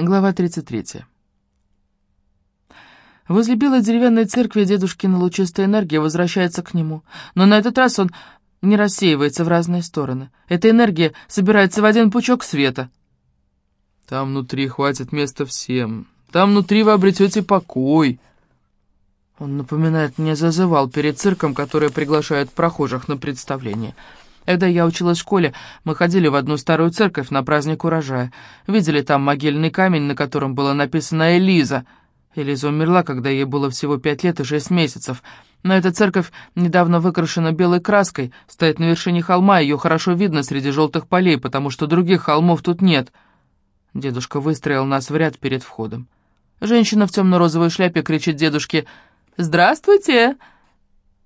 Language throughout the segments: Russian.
Глава 33. Возле белой деревянной церкви дедушкина лучистая энергия возвращается к нему, но на этот раз он не рассеивается в разные стороны. Эта энергия собирается в один пучок света. «Там внутри хватит места всем. Там внутри вы обретете покой». Он напоминает мне зазывал перед цирком, который приглашает прохожих на представление — когда я училась в школе, мы ходили в одну старую церковь на праздник урожая. Видели там могильный камень, на котором было написано «Элиза». Элиза умерла, когда ей было всего пять лет и шесть месяцев. Но эта церковь недавно выкрашена белой краской, стоит на вершине холма, ее хорошо видно среди желтых полей, потому что других холмов тут нет. Дедушка выстроил нас в ряд перед входом. Женщина в темно-розовой шляпе кричит дедушке «Здравствуйте!»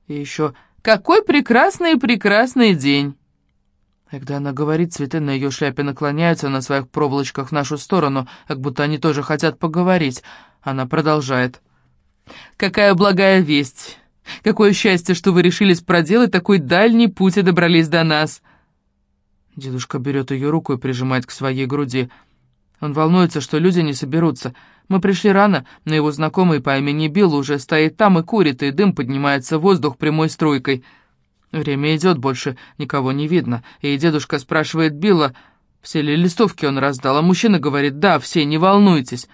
И еще какой прекрасный-прекрасный день!» Когда она говорит, цветы на ее шляпе наклоняются на своих проволочках в нашу сторону, как будто они тоже хотят поговорить. Она продолжает. «Какая благая весть! Какое счастье, что вы решились проделать такой дальний путь и добрались до нас!» Дедушка берет ее руку и прижимает к своей груди. Он волнуется, что люди не соберутся. Мы пришли рано, но его знакомый по имени Билл уже стоит там и курит, и дым поднимается в воздух прямой струйкой. Время идет, больше никого не видно, и дедушка спрашивает Билла, все ли листовки он раздал, а мужчина говорит «Да, все, не волнуйтесь».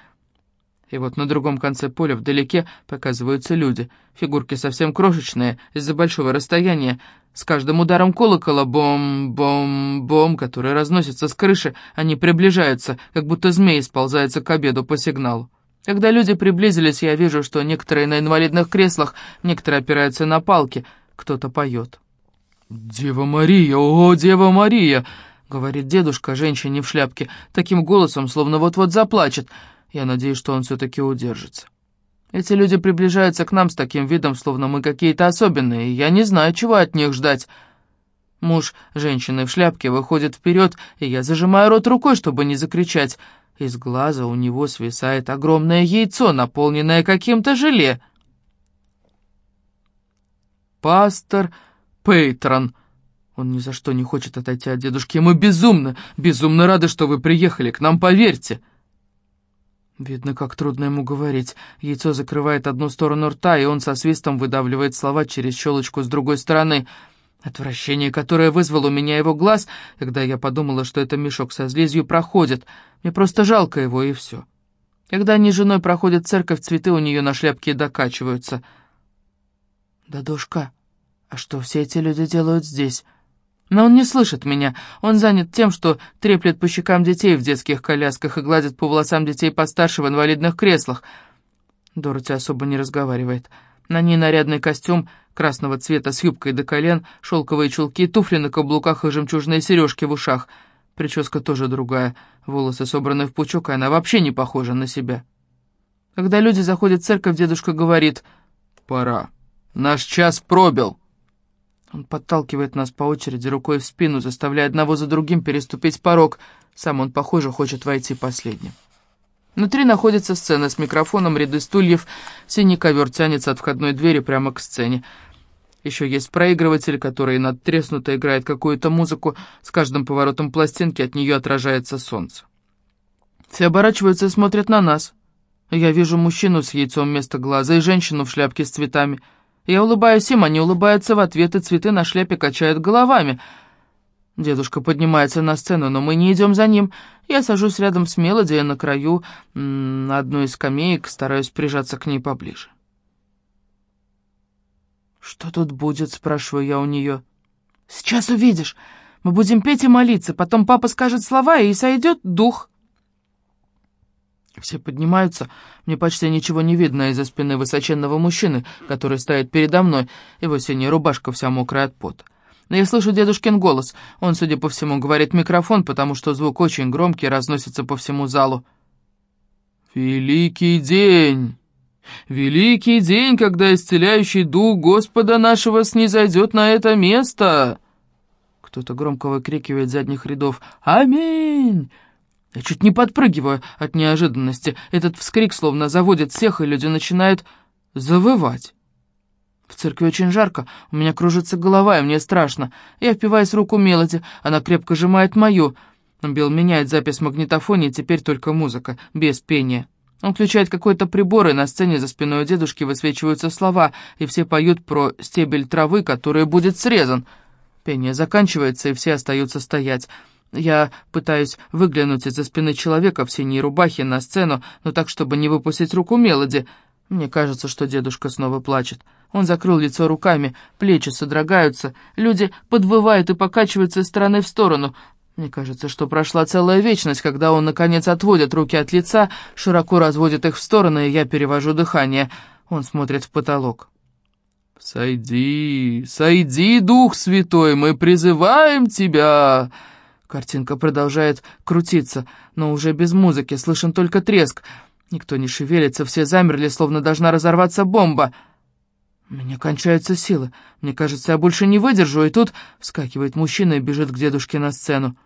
И вот на другом конце поля вдалеке показываются люди. Фигурки совсем крошечные, из-за большого расстояния. С каждым ударом колокола бом-бом-бом, который разносится с крыши, они приближаются, как будто змеи сползаются к обеду по сигналу. Когда люди приблизились, я вижу, что некоторые на инвалидных креслах, некоторые опираются на палки, кто-то поет. «Дева Мария, о, Дева Мария!» — говорит дедушка женщине в шляпке, таким голосом, словно вот-вот заплачет — я надеюсь, что он все-таки удержится. Эти люди приближаются к нам с таким видом, словно мы какие-то особенные, и я не знаю, чего от них ждать. Муж женщины в шляпке выходит вперед, и я зажимаю рот рукой, чтобы не закричать. Из глаза у него свисает огромное яйцо, наполненное каким-то желе. «Пастор Пейтрон», он ни за что не хочет отойти от дедушки. Мы безумно, безумно рады, что вы приехали к нам, поверьте. Видно, как трудно ему говорить. Яйцо закрывает одну сторону рта, и он со свистом выдавливает слова через щелочку с другой стороны. Отвращение, которое вызвало у меня его глаз, когда я подумала, что это мешок со слизью, проходит. Мне просто жалко его, и все. Когда они с женой проходят церковь, цветы у нее на шляпке докачиваются. «Дадушка, а что все эти люди делают здесь?» Но он не слышит меня. Он занят тем, что треплет по щекам детей в детских колясках и гладит по волосам детей постарше в инвалидных креслах. Дороти особо не разговаривает. На ней нарядный костюм красного цвета с юбкой до колен, шелковые чулки, туфли на каблуках и жемчужные сережки в ушах. Прическа тоже другая, волосы собраны в пучок, и она вообще не похожа на себя. Когда люди заходят в церковь, дедушка говорит «Пора, наш час пробил». Он подталкивает нас по очереди рукой в спину, заставляя одного за другим переступить порог. Сам он, похоже, хочет войти последним. Внутри находится сцена с микрофоном, ряды стульев. Синий ковер тянется от входной двери прямо к сцене. Еще есть проигрыватель, который надтреснуто играет какую-то музыку. С каждым поворотом пластинки от нее отражается солнце. Все оборачиваются и смотрят на нас. Я вижу мужчину с яйцом вместо глаза и женщину в шляпке с цветами — я улыбаюсь им, они улыбаются в ответ, и цветы на шляпе качают головами. Дедушка поднимается на сцену, но мы не идем за ним. Я сажусь рядом с Мелоди на краю на одной из скамеек, стараюсь прижаться к ней поближе. «Что тут будет?» — спрашиваю я у нее. «Сейчас увидишь. Мы будем петь и молиться, потом папа скажет слова, и сойдет дух». Все поднимаются. Мне почти ничего не видно из-за спины высоченного мужчины, который стоит передо мной. Его синяя рубашка вся мокрая от пота. Но я слышу дедушкин голос. Он, судя по всему, говорит микрофон, потому что звук очень громкий, разносится по всему залу. «Великий день! Великий день, когда исцеляющий дух Господа нашего снизойдет на это место!» Кто-то громко выкрикивает с задних рядов «Аминь!» Я чуть не подпрыгиваю от неожиданности. Этот вскрик словно заводит всех, и люди начинают завывать. В церкви очень жарко, у меня кружится голова, и мне страшно. Я впиваюсь в руку Мелоди, она крепко сжимает мою. Билл меняет запись в магнитофоне, и теперь только музыка, без пения. Он включает какой-то прибор, и на сцене за спиной дедушки высвечиваются слова, и все поют про стебель травы, который будет срезан. Пение заканчивается, и все остаются стоять. Я пытаюсь выглянуть из-за спины человека в синей рубахе на сцену, но так, чтобы не выпустить руку Мелоди. Мне кажется, что дедушка снова плачет. Он закрыл лицо руками, плечи содрогаются, люди подвывают и покачиваются из стороны в сторону. Мне кажется, что прошла целая вечность, когда он, наконец, отводит руки от лица, широко разводит их в стороны, и я перевожу дыхание. Он смотрит в потолок. «Сойди, сойди, Дух Святой, мы призываем тебя!» Картинка продолжает крутиться, но уже без музыки, слышен только треск. Никто не шевелится, все замерли, словно должна разорваться бомба. Меня кончаются силы. Мне кажется, я больше не выдержу, и тут вскакивает мужчина и бежит к дедушке на сцену.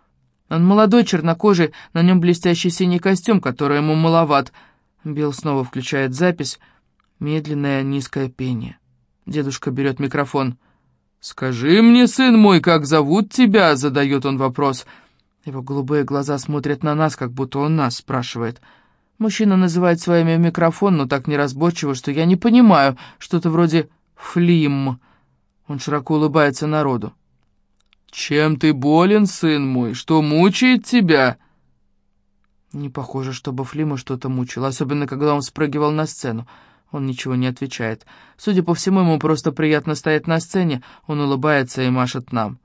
Он молодой, чернокожий, на нем блестящий синий костюм, который ему маловат. Билл снова включает запись. Медленное низкое пение. Дедушка берет микрофон. «Скажи мне, сын мой, как зовут тебя?» — задает он вопрос. Его голубые глаза смотрят на нас, как будто он нас спрашивает. Мужчина называет своими микрофон, но так неразборчиво, что я не понимаю, что-то вроде «флим». Он широко улыбается народу. «Чем ты болен, сын мой? Что мучает тебя?» Не похоже, чтобы Флима что-то мучило, особенно когда он спрыгивал на сцену. Он ничего не отвечает. Судя по всему, ему просто приятно стоять на сцене, он улыбается и машет нам.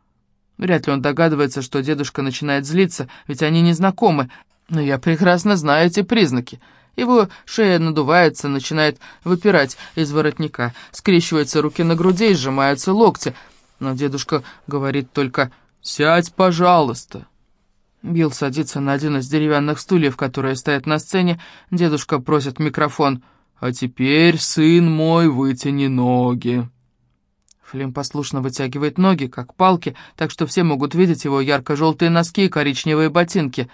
Вряд ли он догадывается, что дедушка начинает злиться, ведь они не знакомы, но я прекрасно знаю эти признаки. Его шея надувается, начинает выпирать из воротника, скрещиваются руки на груди и сжимаются локти — но дедушка говорит только «Сядь, пожалуйста». Билл садится на один из деревянных стульев, которые стоят на сцене. Дедушка просит микрофон «А теперь, сын мой, вытяни ноги». Флим послушно вытягивает ноги, как палки, так что все могут видеть его ярко-желтые носки и коричневые ботинки.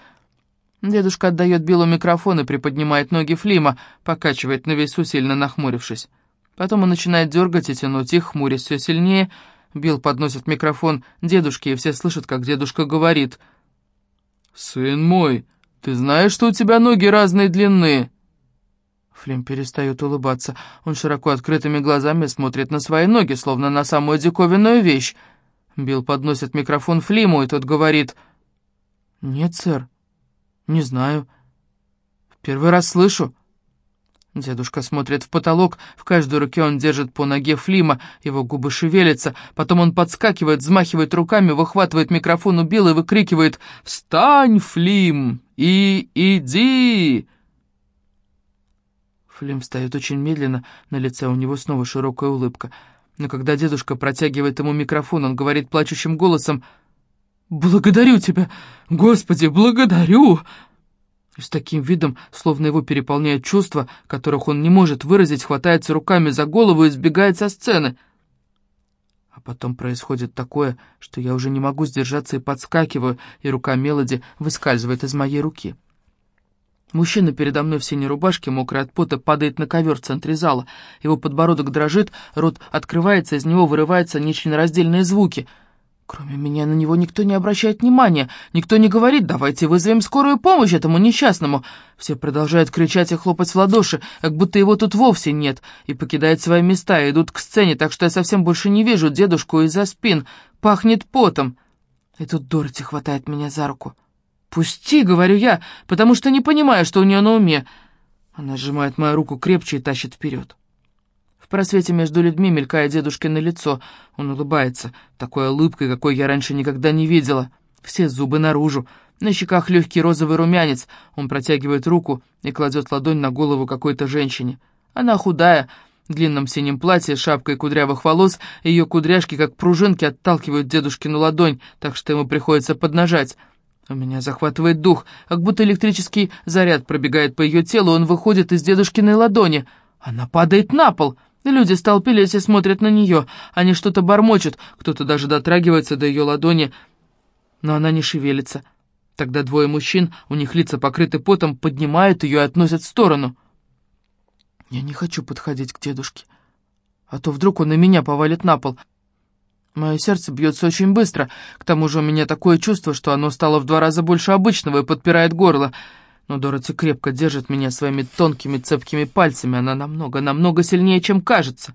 Дедушка отдает Биллу микрофон и приподнимает ноги Флима, покачивает на весу, сильно нахмурившись. Потом он начинает дергать и тянуть их, хмурясь все сильнее — Билл подносит микрофон дедушке, и все слышат, как дедушка говорит. «Сын мой, ты знаешь, что у тебя ноги разной длины?» Флим перестает улыбаться. Он широко открытыми глазами смотрит на свои ноги, словно на самую диковинную вещь. Билл подносит микрофон Флиму, и тот говорит... «Нет, сэр, не знаю. Первый раз слышу». Дедушка смотрит в потолок, в каждой руке он держит по ноге Флима, его губы шевелятся, потом он подскакивает, взмахивает руками, выхватывает микрофон у Билла и выкрикивает «Встань, Флим, и иди!» Флим встает очень медленно, на лице у него снова широкая улыбка. Но когда дедушка протягивает ему микрофон, он говорит плачущим голосом «Благодарю тебя, Господи, благодарю!» И с таким видом, словно его переполняют чувства, которых он не может выразить, хватается руками за голову и сбегает со сцены. А потом происходит такое, что я уже не могу сдержаться и подскакиваю, и рука Мелоди выскальзывает из моей руки. Мужчина передо мной в синей рубашке, мокрый от пота, падает на ковер в центре зала. Его подбородок дрожит, рот открывается, из него вырываются нечленораздельные звуки — Кроме меня на него никто не обращает внимания, никто не говорит «давайте вызовем скорую помощь этому несчастному». Все продолжают кричать и хлопать в ладоши, как будто его тут вовсе нет, и покидают свои места и идут к сцене, так что я совсем больше не вижу дедушку из-за спин, пахнет потом. И тут Дороти хватает меня за руку. «Пусти», — говорю я, потому что не понимаю, что у нее на уме. Она сжимает мою руку крепче и тащит вперед. В просвете между людьми мелькает дедушкино лицо. Он улыбается, такой улыбкой, какой я раньше никогда не видела. Все зубы наружу. На щеках легкий розовый румянец. Он протягивает руку и кладет ладонь на голову какой-то женщине. Она худая, в длинном синем платье, шапкой кудрявых волос, ее кудряшки, как пружинки, отталкивают дедушкину ладонь, так что ему приходится поднажать. У меня захватывает дух, как будто электрический заряд пробегает по ее телу, он выходит из дедушкиной ладони. Она падает на пол — Люди столпились и смотрят на нее. Они что-то бормочут, кто-то даже дотрагивается до ее ладони, но она не шевелится. Тогда двое мужчин, у них лица покрыты потом, поднимают ее и относят в сторону. Я не хочу подходить к дедушке, а то вдруг он и меня повалит на пол. Мое сердце бьется очень быстро, к тому же у меня такое чувство, что оно стало в два раза больше обычного и подпирает горло. Но Дороти крепко держит меня своими тонкими цепкими пальцами, она намного, намного сильнее, чем кажется.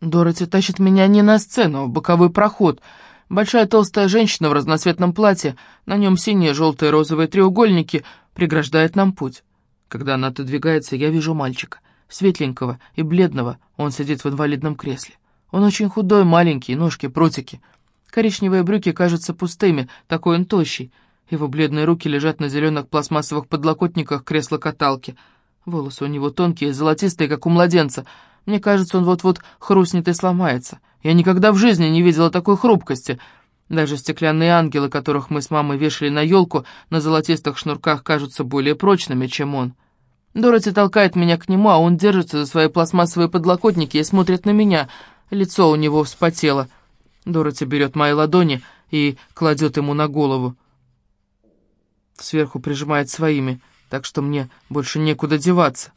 Дороти тащит меня не на сцену, а в боковой проход. Большая толстая женщина в разноцветном платье, на нем синие, желтые, розовые треугольники, преграждает нам путь. Когда она отодвигается, я вижу мальчика, светленького и бледного, он сидит в инвалидном кресле. Он очень худой, маленький, ножки прутики. Коричневые брюки кажутся пустыми, такой он тощий. Его бледные руки лежат на зеленых пластмассовых подлокотниках кресла-каталки. Волосы у него тонкие, золотистые, как у младенца. Мне кажется, он вот-вот хрустнет и сломается. Я никогда в жизни не видела такой хрупкости. Даже стеклянные ангелы, которых мы с мамой вешали на елку, на золотистых шнурках кажутся более прочными, чем он. Дороти толкает меня к нему, а он держится за свои пластмассовые подлокотники и смотрит на меня — Лицо у него вспотело. Дороти берет мои ладони и кладет ему на голову. Сверху прижимает своими, так что мне больше некуда деваться.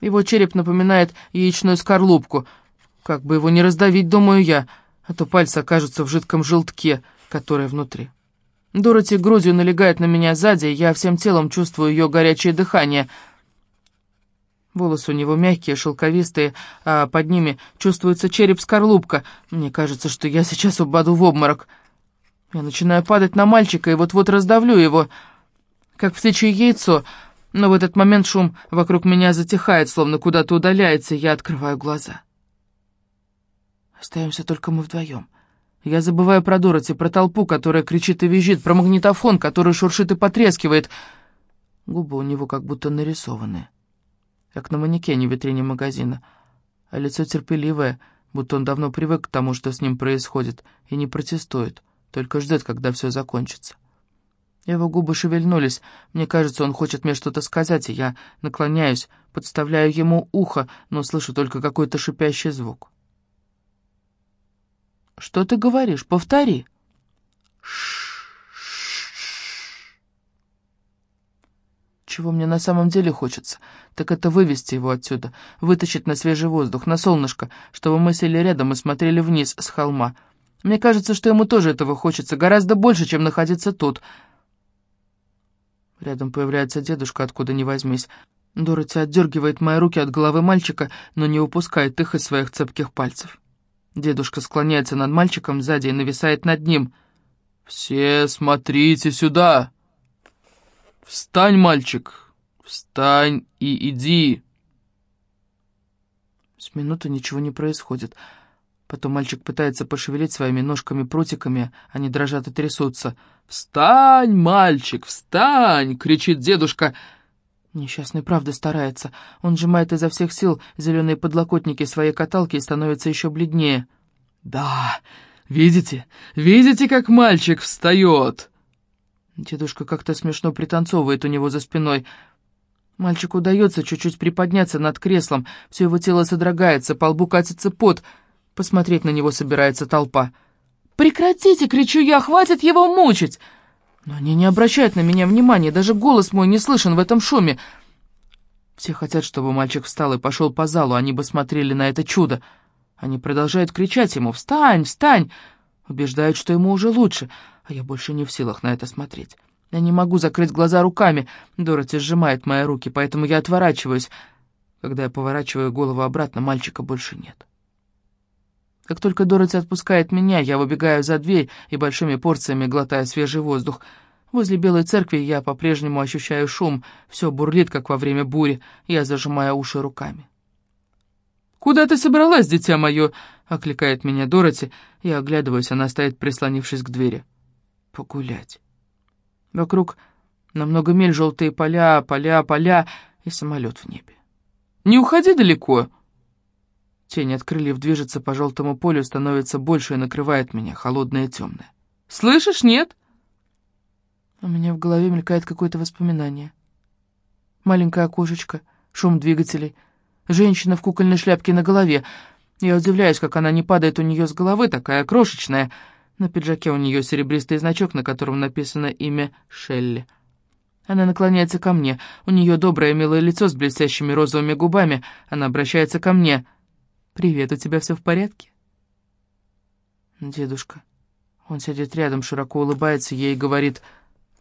Его череп напоминает яичную скорлупку. Как бы его не раздавить, думаю я, а то пальцы окажутся в жидком желтке, который внутри. Дороти грудью налегает на меня сзади, я всем телом чувствую ее горячее дыхание — Волосы у него мягкие, шелковистые, а под ними чувствуется череп-скорлупка. Мне кажется, что я сейчас упаду в обморок. Я начинаю падать на мальчика и вот-вот раздавлю его, как птичье яйцо. Но в этот момент шум вокруг меня затихает, словно куда-то удаляется, и я открываю глаза. Остаемся только мы вдвоем. Я забываю про Дороти, про толпу, которая кричит и визжит, про магнитофон, который шуршит и потрескивает. Губы у него как будто нарисованные как на манекене в витрине магазина, а лицо терпеливое, будто он давно привык к тому, что с ним происходит, и не протестует, только ждет, когда все закончится. Его губы шевельнулись, мне кажется, он хочет мне что-то сказать, и я наклоняюсь, подставляю ему ухо, но слышу только какой-то шипящий звук. «Что ты говоришь? Повтори!» «Ш Чего мне на самом деле хочется, так это вывести его отсюда, вытащить на свежий воздух, на солнышко, чтобы мы сели рядом и смотрели вниз с холма. Мне кажется, что ему тоже этого хочется, гораздо больше, чем находиться тут. Рядом появляется дедушка, откуда ни возьмись. Дороти отдергивает мои руки от головы мальчика, но не упускает их из своих цепких пальцев. Дедушка склоняется над мальчиком сзади и нависает над ним. «Все смотрите сюда!» «Встань, мальчик! Встань и иди!» С минуты ничего не происходит. Потом мальчик пытается пошевелить своими ножками-прутиками, они дрожат и трясутся. «Встань, мальчик, встань!» — кричит дедушка. Несчастный правда старается. Он сжимает изо всех сил зеленые подлокотники своей каталки и становится еще бледнее. «Да, видите? Видите, как мальчик встает?» Дедушка как-то смешно пританцовывает у него за спиной. Мальчику удается чуть-чуть приподняться над креслом, все его тело содрогается, по лбу катится пот. Посмотреть на него собирается толпа. «Прекратите!» — кричу я, «хватит его мучить!» Но они не обращают на меня внимания, даже голос мой не слышен в этом шуме. Все хотят, чтобы мальчик встал и пошел по залу, они бы смотрели на это чудо. Они продолжают кричать ему «Встань! Встань!» Убеждают, что ему уже лучше — а я больше не в силах на это смотреть. Я не могу закрыть глаза руками. Дороти сжимает мои руки, поэтому я отворачиваюсь. Когда я поворачиваю голову обратно, мальчика больше нет. Как только Дороти отпускает меня, я выбегаю за дверь и большими порциями глотаю свежий воздух. Возле Белой Церкви я по-прежнему ощущаю шум, все бурлит, как во время бури, я зажимаю уши руками. «Куда ты собралась, дитя мое?» — окликает меня Дороти. Я оглядываюсь, она стоит, прислонившись к двери погулять. Вокруг на много желтые поля, поля, поля и самолет в небе. «Не уходи далеко!» Тень от крыльев движется по желтому полю, становится больше и накрывает меня, холодное и темное. «Слышишь, нет?» У меня в голове мелькает какое-то воспоминание. Маленькое окошечко, шум двигателей, женщина в кукольной шляпке на голове. Я удивляюсь, как она не падает у нее с головы, такая крошечная — на пиджаке у нее серебристый значок, на котором написано имя Шелли. Она наклоняется ко мне. У нее доброе милое лицо с блестящими розовыми губами. Она обращается ко мне. «Привет, у тебя все в порядке?» Дедушка. Он сидит рядом, широко улыбается ей и говорит,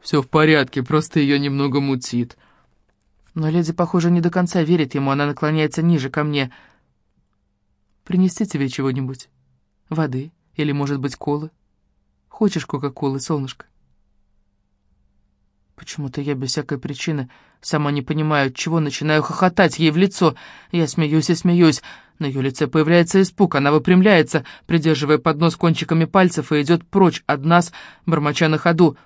«Все в порядке, просто ее немного мутит». Но леди, похоже, не до конца верит ему, она наклоняется ниже ко мне. «Принести тебе чего-нибудь? Воды? Или, может быть, колы? Хочешь Кока-Колы, солнышко?» Почему-то я без всякой причины сама не понимаю, чего начинаю хохотать ей в лицо. Я смеюсь и смеюсь. На ее лице появляется испуг, она выпрямляется, придерживая поднос кончиками пальцев, и идет прочь от нас, бормоча на ходу.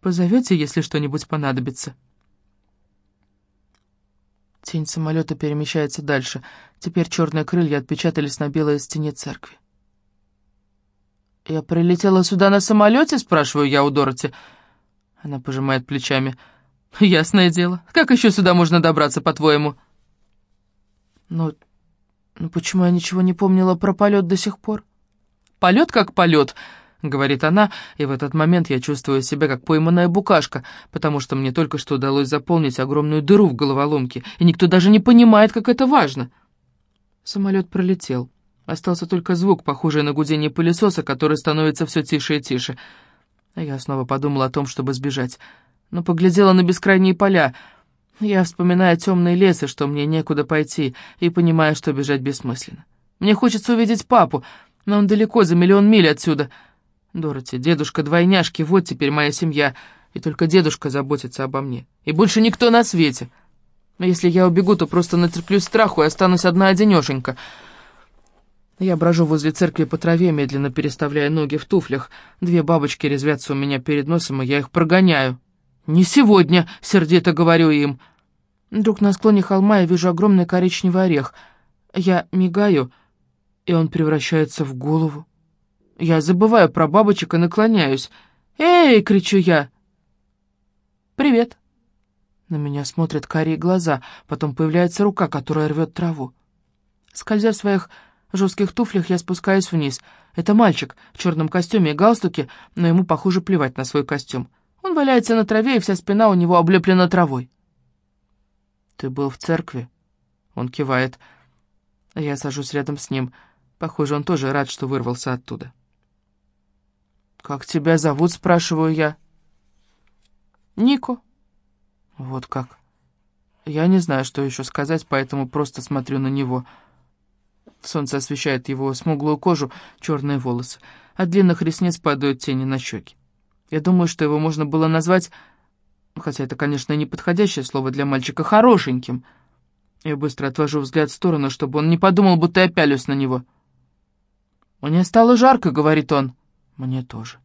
«Позовете, если что-нибудь понадобится?» Тень самолета перемещается дальше. Теперь черные крылья отпечатались на белой стене церкви. «Я прилетела сюда на самолете?» — спрашиваю я у Дороти. Она пожимает плечами. «Ясное дело. Как еще сюда можно добраться, по-твоему?» «Но ну почему я ничего не помнила про полет до сих пор?» «Полет как полет», — говорит она, и в этот момент я чувствую себя как пойманная букашка, потому что мне только что удалось заполнить огромную дыру в головоломке, и никто даже не понимает, как это важно. Самолет пролетел. Остался только звук, похожий на гудение пылесоса, который становится все тише и тише. А я снова подумала о том, чтобы сбежать, но поглядела на бескрайние поля — я вспоминаю темный лес и что мне некуда пойти, и понимаю, что бежать бессмысленно. Мне хочется увидеть папу, но он далеко, за миллион миль отсюда. Дороти, дедушка, двойняшки, вот теперь моя семья, и только дедушка заботится обо мне. И больше никто на свете. Если я убегу, то просто натерплюсь страху и останусь одна-одинешенька. Я брожу возле церкви по траве, медленно переставляя ноги в туфлях. Две бабочки резвятся у меня перед носом, и я их прогоняю. «Не сегодня», — сердито говорю им. Вдруг на склоне холма я вижу огромный коричневый орех. Я мигаю, и он превращается в голову. Я забываю про бабочек и наклоняюсь. «Эй!» — кричу я. «Привет!» На меня смотрят карие глаза, потом появляется рука, которая рвет траву. Скользя в своих жестких туфлях, я спускаюсь вниз. Это мальчик в черном костюме и галстуке, но ему, похоже, плевать на свой костюм. Он валяется на траве, и вся спина у него облеплена травой. «Ты был в церкви?» Он кивает. Я сажусь рядом с ним. Похоже, он тоже рад, что вырвался оттуда. «Как тебя зовут?» — спрашиваю я. «Нико». «Вот как». Я не знаю, что еще сказать, поэтому просто смотрю на него. Солнце освещает его смуглую кожу, черные волосы. От длинных ресниц падают тени на щеки. Я думаю, что его можно было назвать, хотя это, конечно, неподходящее слово для мальчика, хорошеньким. Я быстро отвожу взгляд в сторону, чтобы он не подумал, будто я пялюсь на него. «Мне стало жарко», — говорит он. «Мне тоже».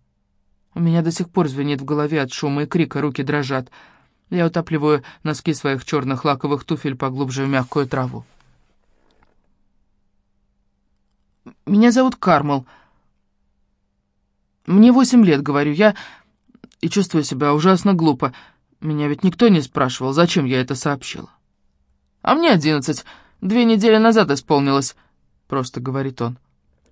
У меня до сих пор звенит в голове от шума и крика, руки дрожат. Я утапливаю носки своих черных лаковых туфель поглубже в мягкую траву. «Меня зовут Кармел», — «Мне восемь лет», — говорю я, и чувствую себя ужасно глупо. Меня ведь никто не спрашивал, зачем я это сообщила. «А мне одиннадцать. Две недели назад исполнилось», — просто говорит он.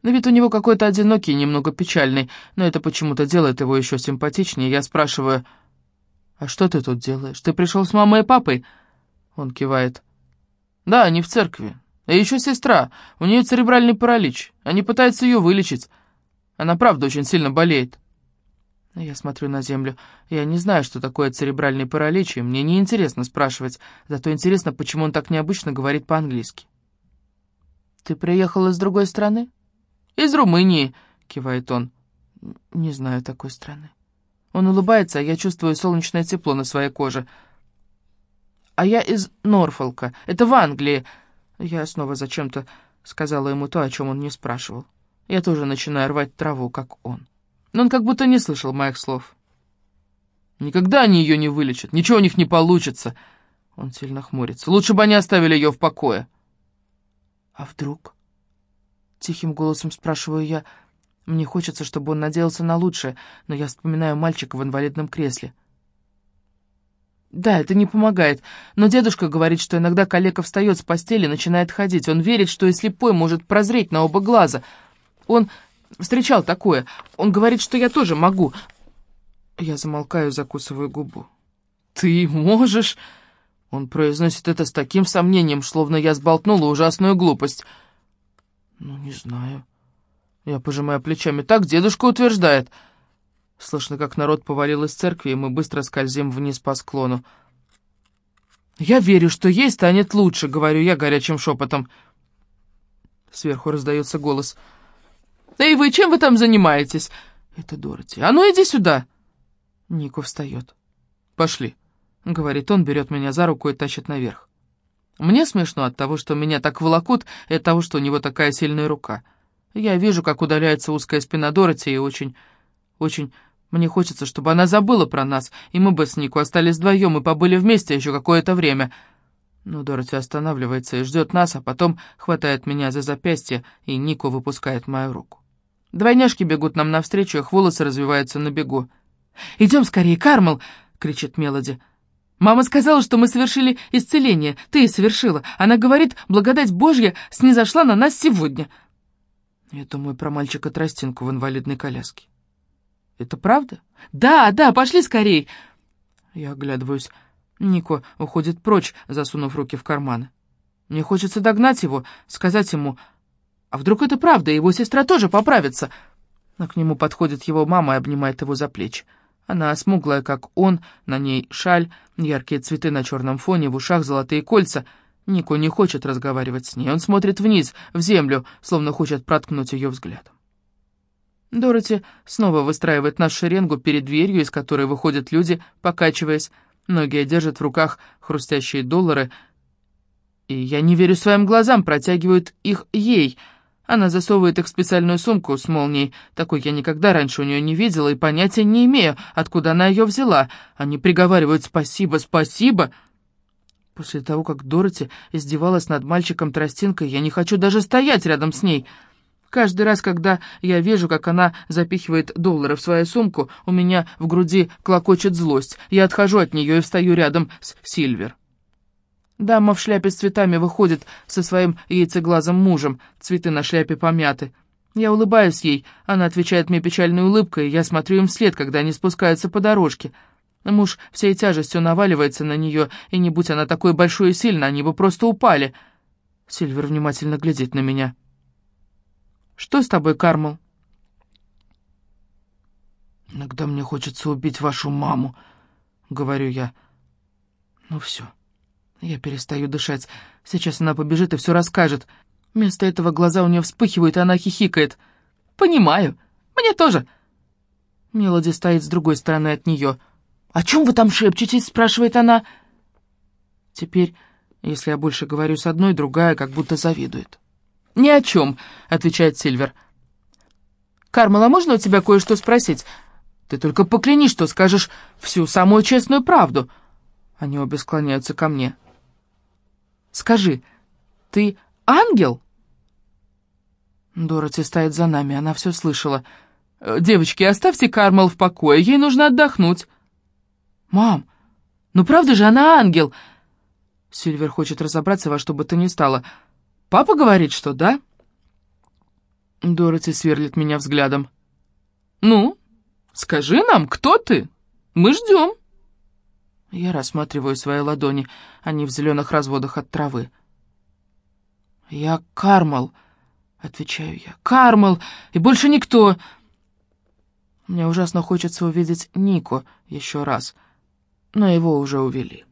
На вид у него какой-то одинокий, немного печальный, но это почему-то делает его еще симпатичнее. Я спрашиваю, «А что ты тут делаешь? Ты пришел с мамой и папой?» Он кивает. «Да, они в церкви. А еще сестра. У нее церебральный паралич. Они пытаются ее вылечить. Она правда очень сильно болеет». Я смотрю на землю. Я не знаю, что такое церебральный паралич, и мне не интересно спрашивать. Зато интересно, почему он так необычно говорит по-английски. «Ты приехал из другой страны?» «Из Румынии», — кивает он. «Не знаю такой страны». Он улыбается, а я чувствую солнечное тепло на своей коже. «А я из Норфолка. Это в Англии». Я снова зачем-то сказала ему то, о чем он не спрашивал. Я тоже начинаю рвать траву, как он. Но он как будто не слышал моих слов. Никогда они ее не вылечат, ничего у них не получится. Он сильно хмурится. Лучше бы они оставили ее в покое. А вдруг? Тихим голосом спрашиваю я. Мне хочется, чтобы он надеялся на лучшее, но я вспоминаю мальчика в инвалидном кресле. Да, это не помогает, но дедушка говорит, что иногда коллега встает с постели и начинает ходить. Он верит, что и слепой может прозреть на оба глаза — он встречал такое. Он говорит, что я тоже могу. Я замолкаю, закусываю губу. «Ты можешь?» Он произносит это с таким сомнением, словно я сболтнула ужасную глупость. «Ну, не знаю. Я пожимаю плечами. «Так дедушка утверждает». Слышно, как народ повалил из церкви, и мы быстро скользим вниз по склону. «Я верю, что ей станет лучше», — говорю я горячим шепотом. Сверху раздается голос. «Эй, вы чем вы там занимаетесь?» «Это Дороти. А ну иди сюда!» Нико встает. «Пошли», — говорит он, берет меня за руку и тащит наверх. Мне смешно от того, что меня так волокут, и от того, что у него такая сильная рука. Я вижу, как удаляется узкая спина Дороти, и очень, очень мне хочется, чтобы она забыла про нас, и мы бы с Нику остались вдвоем и побыли вместе еще какое-то время. Но Дороти останавливается и ждет нас, а потом хватает меня за запястье, и Нико выпускает мою руку. Двойняшки бегут нам навстречу, их волосы развиваются на бегу. «Идем скорее, Кармел!» — кричит Мелоди. «Мама сказала, что мы совершили исцеление. Ты и совершила. Она говорит, благодать Божья снизошла на нас сегодня». Я думаю про мальчика-тростинку в инвалидной коляске. Это правда? Да, да, пошли скорей. Я оглядываюсь. Нико уходит прочь, засунув руки в карманы. Мне хочется догнать его, сказать ему, а вдруг это правда, его сестра тоже поправится. Но к нему подходит его мама и обнимает его за плечи. Она смуглая, как он, на ней шаль, яркие цветы на черном фоне, в ушах золотые кольца. Нико не хочет разговаривать с ней, он смотрит вниз, в землю, словно хочет проткнуть ее взглядом. Дороти снова выстраивает нашу шеренгу перед дверью, из которой выходят люди, покачиваясь. Многие держат в руках хрустящие доллары, и я не верю своим глазам, протягивают их ей. Она засовывает их в специальную сумку с молнией. Такой я никогда раньше у нее не видела и понятия не имею, откуда она ее взяла. Они приговаривают «спасибо, спасибо». После того, как Дороти издевалась над мальчиком-тростинкой, я не хочу даже стоять рядом с ней — Каждый раз, когда я вижу, как она запихивает доллары в свою сумку, у меня в груди клокочет злость. Я отхожу от нее и встаю рядом с Сильвер. Дама в шляпе с цветами выходит со своим яйцеглазым мужем, цветы на шляпе помяты. Я улыбаюсь ей, она отвечает мне печальной улыбкой, я смотрю им вслед, когда они спускаются по дорожке. Муж всей тяжестью наваливается на нее, и не будь она такой большой и сильной, они бы просто упали. Сильвер внимательно глядит на меня. Что с тобой, Кармел?» «Иногда мне хочется убить вашу маму», — говорю я. «Ну все, я перестаю дышать. Сейчас она побежит и все расскажет. Вместо этого глаза у нее вспыхивают, и она хихикает. «Понимаю, мне тоже». Мелоди стоит с другой стороны от нее. «О чем вы там шепчетесь?» — спрашивает она. Теперь, если я больше говорю с одной, другая как будто завидует. «Ни о чем», — отвечает Сильвер. «Кармела, можно у тебя кое-что спросить? Ты только поклянись, что скажешь всю самую честную правду». Они обе склоняются ко мне. «Скажи, ты ангел?» Дороти стоит за нами, она все слышала. «Девочки, оставьте Кармел в покое, ей нужно отдохнуть». «Мам, ну правда же она ангел?» Сильвер хочет разобраться во что бы то ни стало — Папа говорит, что да?» Дороти сверлит меня взглядом. «Ну, скажи нам, кто ты? Мы ждем». Я рассматриваю свои ладони, они в зеленых разводах от травы. «Я Кармал», — отвечаю я. «Кармал, и больше никто». Мне ужасно хочется увидеть Нику еще раз, но его уже увели.